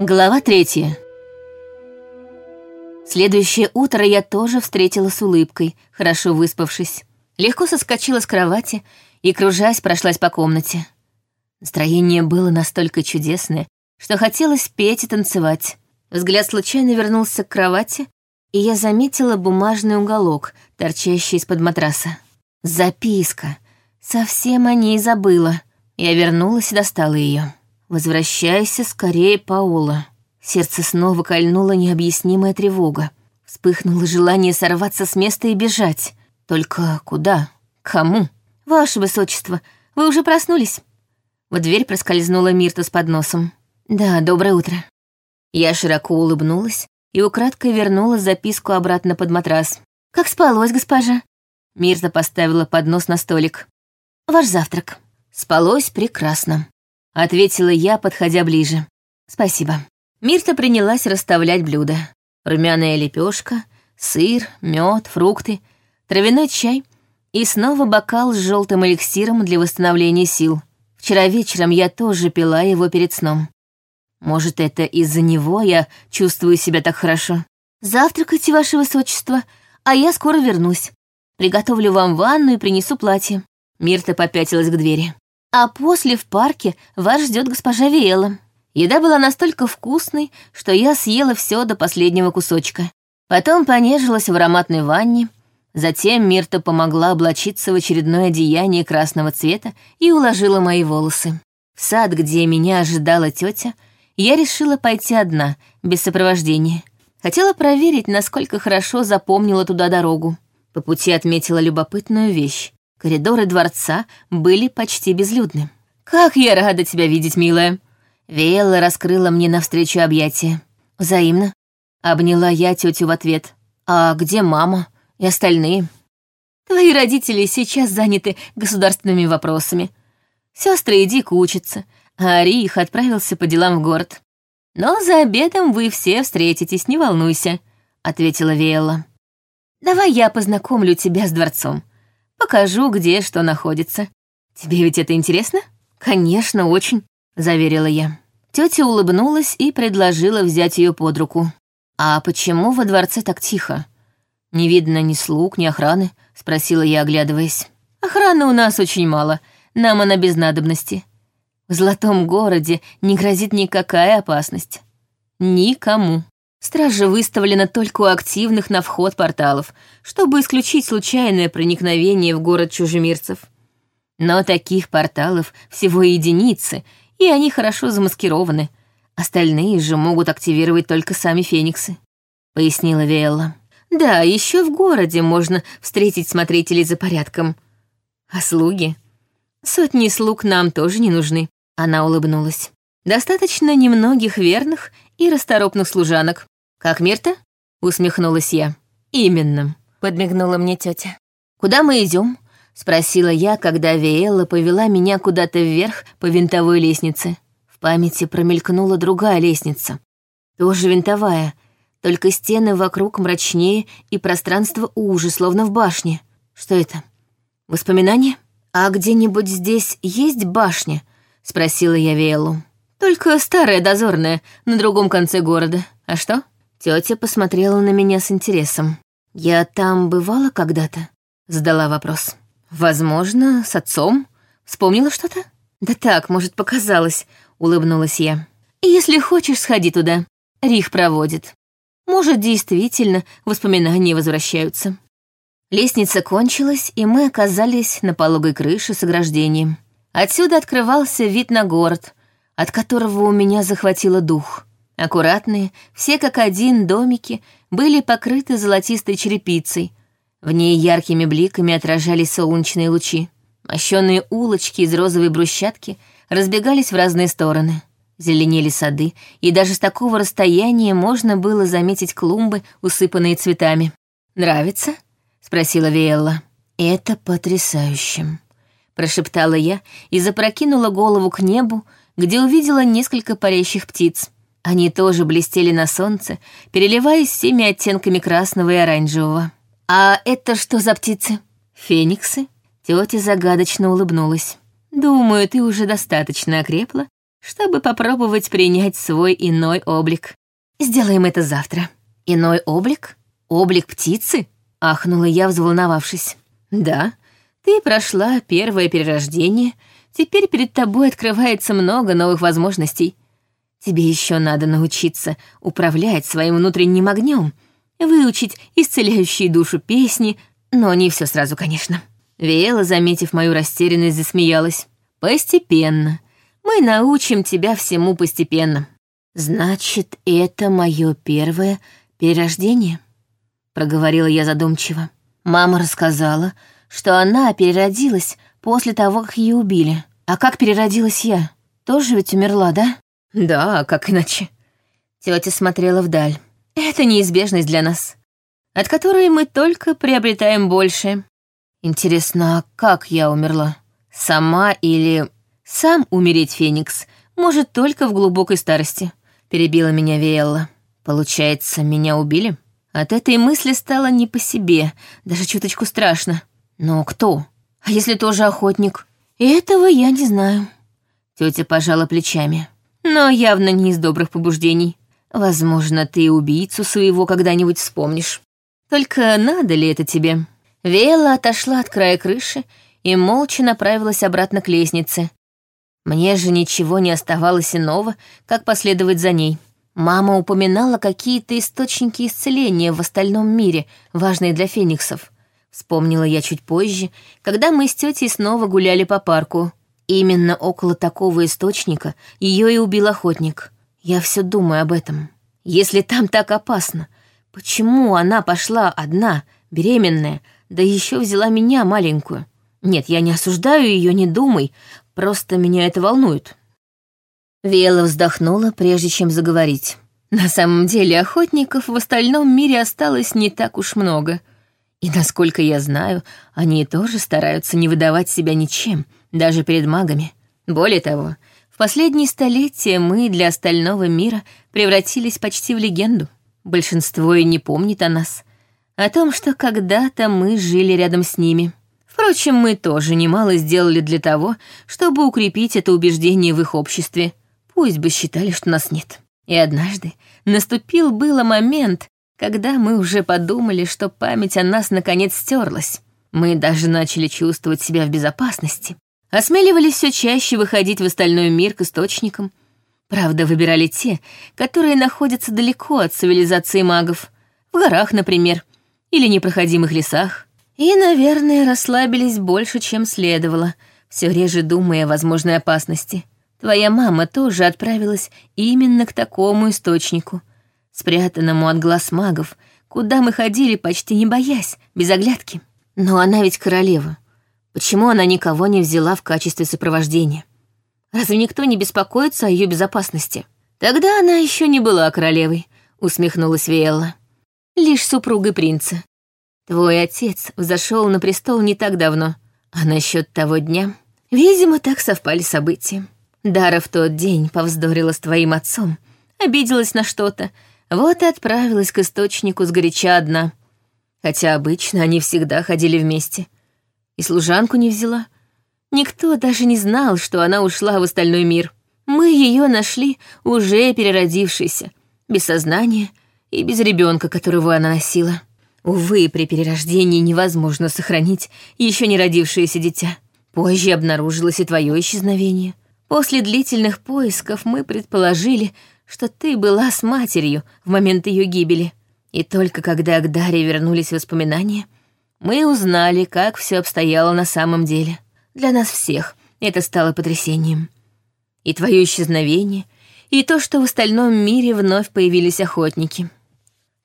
Глава третья. Следующее утро я тоже встретила с улыбкой, хорошо выспавшись. Легко соскочила с кровати и, кружась, прошлась по комнате. Настроение было настолько чудесное, что хотелось петь и танцевать. Взгляд случайно вернулся к кровати, и я заметила бумажный уголок, торчащий из-под матраса. Записка. Совсем о ней забыла. Я вернулась и достала ее. «Возвращайся скорее, Паула». Сердце снова кольнула необъяснимая тревога. Вспыхнуло желание сорваться с места и бежать. Только куда? Кому? «Ваше высочество, вы уже проснулись?» В дверь проскользнула Мирта с подносом. «Да, доброе утро». Я широко улыбнулась и украдкой вернула записку обратно под матрас. «Как спалось, госпожа?» Мирта поставила поднос на столик. «Ваш завтрак». «Спалось прекрасно», — ответила я, подходя ближе. «Спасибо». Мирта принялась расставлять блюда. Румяная лепешка, сыр, мед, фрукты, травяной чай и снова бокал с желтым эликсиром для восстановления сил. Вчера вечером я тоже пила его перед сном. Может, это из-за него я чувствую себя так хорошо? Завтракайте, ваше высочество, а я скоро вернусь. Приготовлю вам ванну и принесу платье. Мирта попятилась к двери. А после в парке вас ждет госпожа Виэла. Еда была настолько вкусной, что я съела все до последнего кусочка. Потом понежилась в ароматной ванне. Затем Мирта помогла облачиться в очередное одеяние красного цвета и уложила мои волосы. В сад, где меня ожидала тетя, я решила пойти одна, без сопровождения. Хотела проверить, насколько хорошо запомнила туда дорогу. По пути отметила любопытную вещь. Коридоры дворца были почти безлюдны. «Как я рада тебя видеть, милая!» Виэлла раскрыла мне навстречу объятия. Взаимно. Обняла я тетю в ответ. «А где мама и остальные?» «Твои родители сейчас заняты государственными вопросами. Сестры иди учатся, а Арих отправился по делам в город. Но за обедом вы все встретитесь, не волнуйся», — ответила Виэлла. Давай я познакомлю тебя с дворцом. Покажу, где что находится. Тебе ведь это интересно? Конечно, очень, заверила я. Тетя улыбнулась и предложила взять ее под руку. А почему во дворце так тихо? Не видно ни слуг, ни охраны, спросила я, оглядываясь. Охраны у нас очень мало, нам она без надобности. В золотом городе не грозит никакая опасность. Никому. Стража выставлена только у активных на вход порталов, чтобы исключить случайное проникновение в город чужемирцев. Но таких порталов всего единицы, и они хорошо замаскированы. Остальные же могут активировать только сами фениксы», — пояснила Виэлла. «Да, еще в городе можно встретить смотрителей за порядком. А слуги? Сотни слуг нам тоже не нужны», — она улыбнулась. «Достаточно немногих верных и расторопных служанок. «Как Мирта?» — усмехнулась я. «Именно», — подмигнула мне тетя. «Куда мы идем? спросила я, когда Виэлла повела меня куда-то вверх по винтовой лестнице. В памяти промелькнула другая лестница. Тоже винтовая, только стены вокруг мрачнее и пространство уже, словно в башне. Что это? Воспоминания? А где-нибудь здесь есть башня? Спросила я Виэллу. Только старая дозорная, на другом конце города. А что? Тетя посмотрела на меня с интересом. «Я там бывала когда-то?» Задала вопрос. «Возможно, с отцом? Вспомнила что-то?» «Да так, может, показалось», — улыбнулась я. «Если хочешь, сходи туда. Рих проводит. Может, действительно, воспоминания возвращаются». Лестница кончилась, и мы оказались на пологой крыше с ограждением. Отсюда открывался вид на город, от которого у меня захватило дух. Аккуратные, все как один домики были покрыты золотистой черепицей. В ней яркими бликами отражались солнечные лучи. Мощенные улочки из розовой брусчатки разбегались в разные стороны. Зеленели сады, и даже с такого расстояния можно было заметить клумбы, усыпанные цветами. «Нравится?» — спросила Виэлла. «Это потрясающе», — прошептала я и запрокинула голову к небу, где увидела несколько парящих птиц. Они тоже блестели на солнце, переливаясь всеми оттенками красного и оранжевого. «А это что за птицы?» «Фениксы?» Тетя загадочно улыбнулась. «Думаю, ты уже достаточно окрепла, чтобы попробовать принять свой иной облик. Сделаем это завтра. Иной облик? Облик птицы? Ахнула я, взволновавшись. Да, ты прошла первое перерождение, теперь перед тобой открывается много новых возможностей. Тебе еще надо научиться управлять своим внутренним огнем, выучить исцеляющие душу песни, но не все сразу, конечно. Виэла, заметив мою растерянность, засмеялась. Постепенно. Мы научим тебя всему постепенно. Значит, это мое первое перерождение? Проговорила я задумчиво. Мама рассказала, что она переродилась после того, как ее убили. А как переродилась я? Тоже ведь умерла, да? Да, как иначе? Тетя смотрела вдаль. Это неизбежность для нас, от которой мы только приобретаем больше. Интересно, а как я умерла? Сама или... Сам умереть Феникс может только в глубокой старости, перебила меня Виэлла. Получается, меня убили? От этой мысли стало не по себе, даже чуточку страшно. Но кто? А если тоже охотник? Этого я не знаю. Тетя пожала плечами. Но явно не из добрых побуждений. Возможно, ты убийцу своего когда-нибудь вспомнишь. Только надо ли это тебе? Вела отошла от края крыши и молча направилась обратно к лестнице. Мне же ничего не оставалось иного, как последовать за ней. Мама упоминала какие-то источники исцеления в остальном мире, важные для фениксов. Вспомнила я чуть позже, когда мы с тетей снова гуляли по парку. Именно около такого источника ее и убил охотник. Я все думаю об этом. Если там так опасно, почему она пошла одна, беременная, да еще взяла меня маленькую? Нет, я не осуждаю ее, не думай, просто меня это волнует. Вела вздохнула, прежде чем заговорить. На самом деле охотников в остальном мире осталось не так уж много. И насколько я знаю, они тоже стараются не выдавать себя ничем, даже перед магами. Более того, в последние столетия мы для остального мира превратились почти в легенду. Большинство и не помнит о нас. О том, что когда-то мы жили рядом с ними. Впрочем, мы тоже немало сделали для того, чтобы укрепить это убеждение в их обществе. Пусть бы считали, что нас нет. И однажды наступил было момент, когда мы уже подумали, что память о нас наконец стерлась. Мы даже начали чувствовать себя в безопасности. Осмеливались все чаще выходить в остальной мир к источникам. Правда, выбирали те, которые находятся далеко от цивилизации магов. В горах, например, или непроходимых лесах. И, наверное, расслабились больше, чем следовало, все реже думая о возможной опасности. Твоя мама тоже отправилась именно к такому источнику, спрятанному от глаз магов, куда мы ходили, почти не боясь, без оглядки. Но она ведь королева. Почему она никого не взяла в качестве сопровождения? Разве никто не беспокоится о ее безопасности? Тогда она еще не была королевой, усмехнулась Виэлла. Лишь супругой принца. Твой отец взошел на престол не так давно, а насчет того дня, видимо, так совпали события. Дара в тот день повздорила с твоим отцом, обиделась на что-то, вот и отправилась к источнику сгоряча одна. Хотя обычно они всегда ходили вместе — и служанку не взяла. Никто даже не знал, что она ушла в остальной мир. Мы ее нашли уже переродившейся, без сознания и без ребенка, которого она носила. Увы, при перерождении невозможно сохранить еще не родившееся дитя. Позже обнаружилось и твое исчезновение. После длительных поисков мы предположили, что ты была с матерью в момент ее гибели. И только когда к Даре вернулись воспоминания, мы узнали, как все обстояло на самом деле. Для нас всех это стало потрясением. И твое исчезновение, и то, что в остальном мире вновь появились охотники.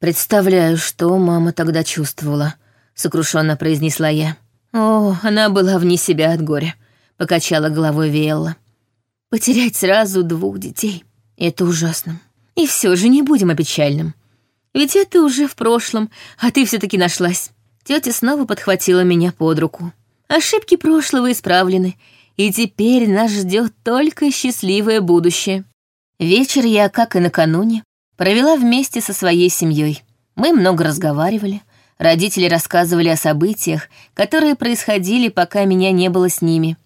Представляю, что мама тогда чувствовала, сокрушенно произнесла я. О, она была вне себя от горя, покачала головой Виэлла. Потерять сразу двух детей — это ужасно. И все же не будем о печальном. Ведь это уже в прошлом, а ты все таки нашлась. Тетя снова подхватила меня под руку. Ошибки прошлого исправлены, и теперь нас ждет только счастливое будущее. Вечер я, как и накануне, провела вместе со своей семьей. Мы много разговаривали, родители рассказывали о событиях, которые происходили, пока меня не было с ними.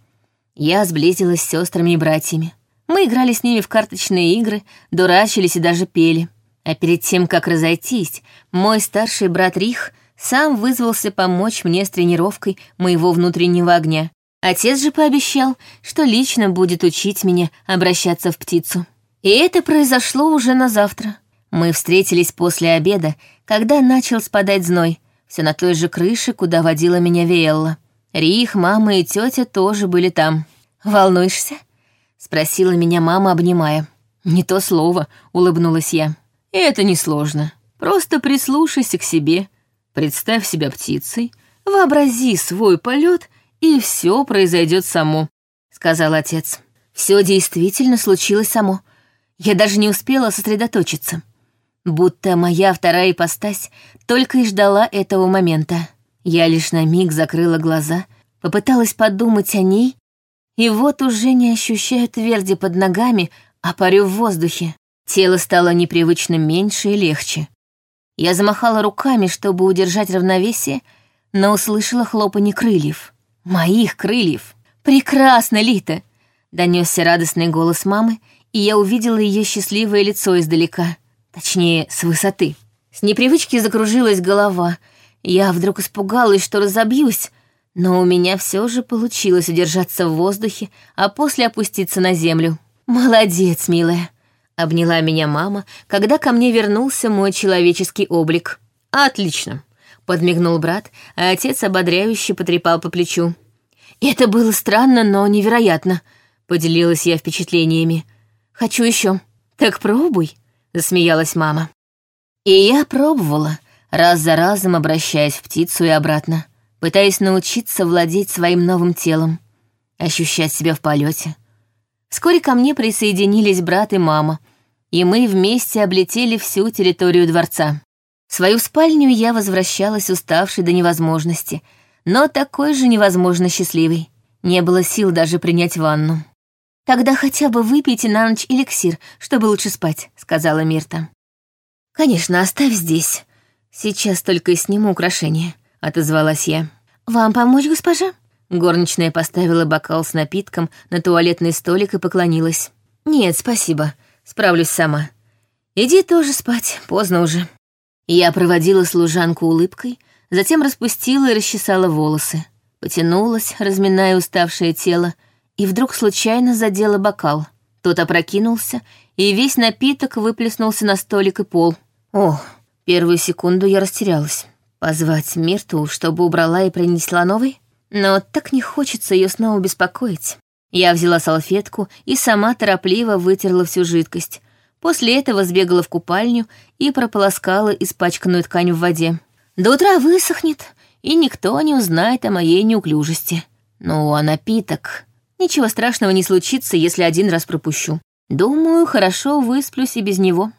Я сблизилась с сестрами и братьями. Мы играли с ними в карточные игры, дурачились и даже пели. А перед тем, как разойтись, мой старший брат Рих сам вызвался помочь мне с тренировкой моего внутреннего огня. Отец же пообещал, что лично будет учить меня обращаться в птицу. И это произошло уже на завтра. Мы встретились после обеда, когда начал спадать зной, все на той же крыше, куда водила меня Виэлла. Рих, мама и тетя тоже были там. «Волнуешься?» — спросила меня мама, обнимая. «Не то слово», — улыбнулась я. «Это несложно. Просто прислушайся к себе, представь себя птицей, вообрази свой полет, и все произойдет само», — сказал отец. Все действительно случилось само. Я даже не успела сосредоточиться. Будто моя вторая ипостась только и ждала этого момента. Я лишь на миг закрыла глаза, попыталась подумать о ней, и вот уже не ощущаю тверди под ногами, а парю в воздухе. Тело стало непривычно меньше и легче. Я замахала руками, чтобы удержать равновесие, но услышала хлопанье крыльев. Моих крыльев. Прекрасно, Лита! Донесся радостный голос мамы, и я увидела ее счастливое лицо издалека. Точнее, с высоты. С непривычки закружилась голова. Я вдруг испугалась, что разобьюсь, но у меня все же получилось удержаться в воздухе, а после опуститься на землю. «Молодец, милая!» — обняла меня мама, когда ко мне вернулся мой человеческий облик. «Отлично!» — подмигнул брат, а отец ободряюще потрепал по плечу. «Это было странно, но невероятно», — поделилась я впечатлениями. «Хочу еще. Так пробуй», — засмеялась мама. И я пробовала, раз за разом обращаясь в птицу и обратно, пытаясь научиться владеть своим новым телом, ощущать себя в полете. Вскоре ко мне присоединились брат и мама, и мы вместе облетели всю территорию дворца. В свою спальню я возвращалась уставшей до невозможности, но такой же невозможно счастливой. Не было сил даже принять ванну. «Тогда хотя бы выпейте на ночь эликсир, чтобы лучше спать», — сказала Мирта. «Конечно, оставь здесь. Сейчас только сниму украшение», — отозвалась я. «Вам помочь, госпожа?» Горничная поставила бокал с напитком на туалетный столик и поклонилась. «Нет, спасибо. Справлюсь сама. Иди тоже спать, поздно уже». Я проводила служанку улыбкой, затем распустила и расчесала волосы. Потянулась, разминая уставшее тело, и вдруг случайно задела бокал. Тот опрокинулся, и весь напиток выплеснулся на столик и пол. О, первую секунду я растерялась. Позвать Мирту, чтобы убрала и принесла новый? Но так не хочется ее снова беспокоить. Я взяла салфетку и сама торопливо вытерла всю жидкость. После этого сбегала в купальню и прополоскала испачканную ткань в воде. До утра высохнет, и никто не узнает о моей неуклюжести. Ну, а напиток... Ничего страшного не случится, если один раз пропущу. Думаю, хорошо высплюсь и без него.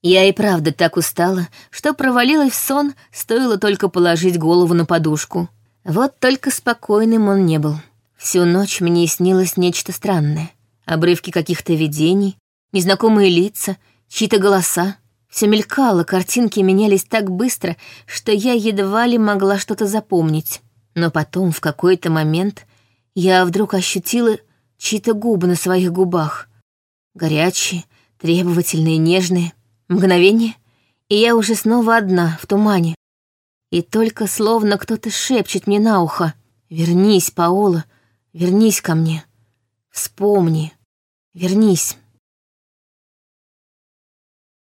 Я и правда так устала, что провалилась в сон, стоило только положить голову на подушку. Вот только спокойным он не был. Всю ночь мне снилось нечто странное. Обрывки каких-то видений, незнакомые лица, чьи-то голоса. Все мелькало, картинки менялись так быстро, что я едва ли могла что-то запомнить. Но потом, в какой-то момент, я вдруг ощутила чьи-то губы на своих губах. Горячие, требовательные, нежные. Мгновение, и я уже снова одна, в тумане. И только словно кто-то шепчет мне на ухо. «Вернись, Паола, вернись ко мне. Вспомни, вернись».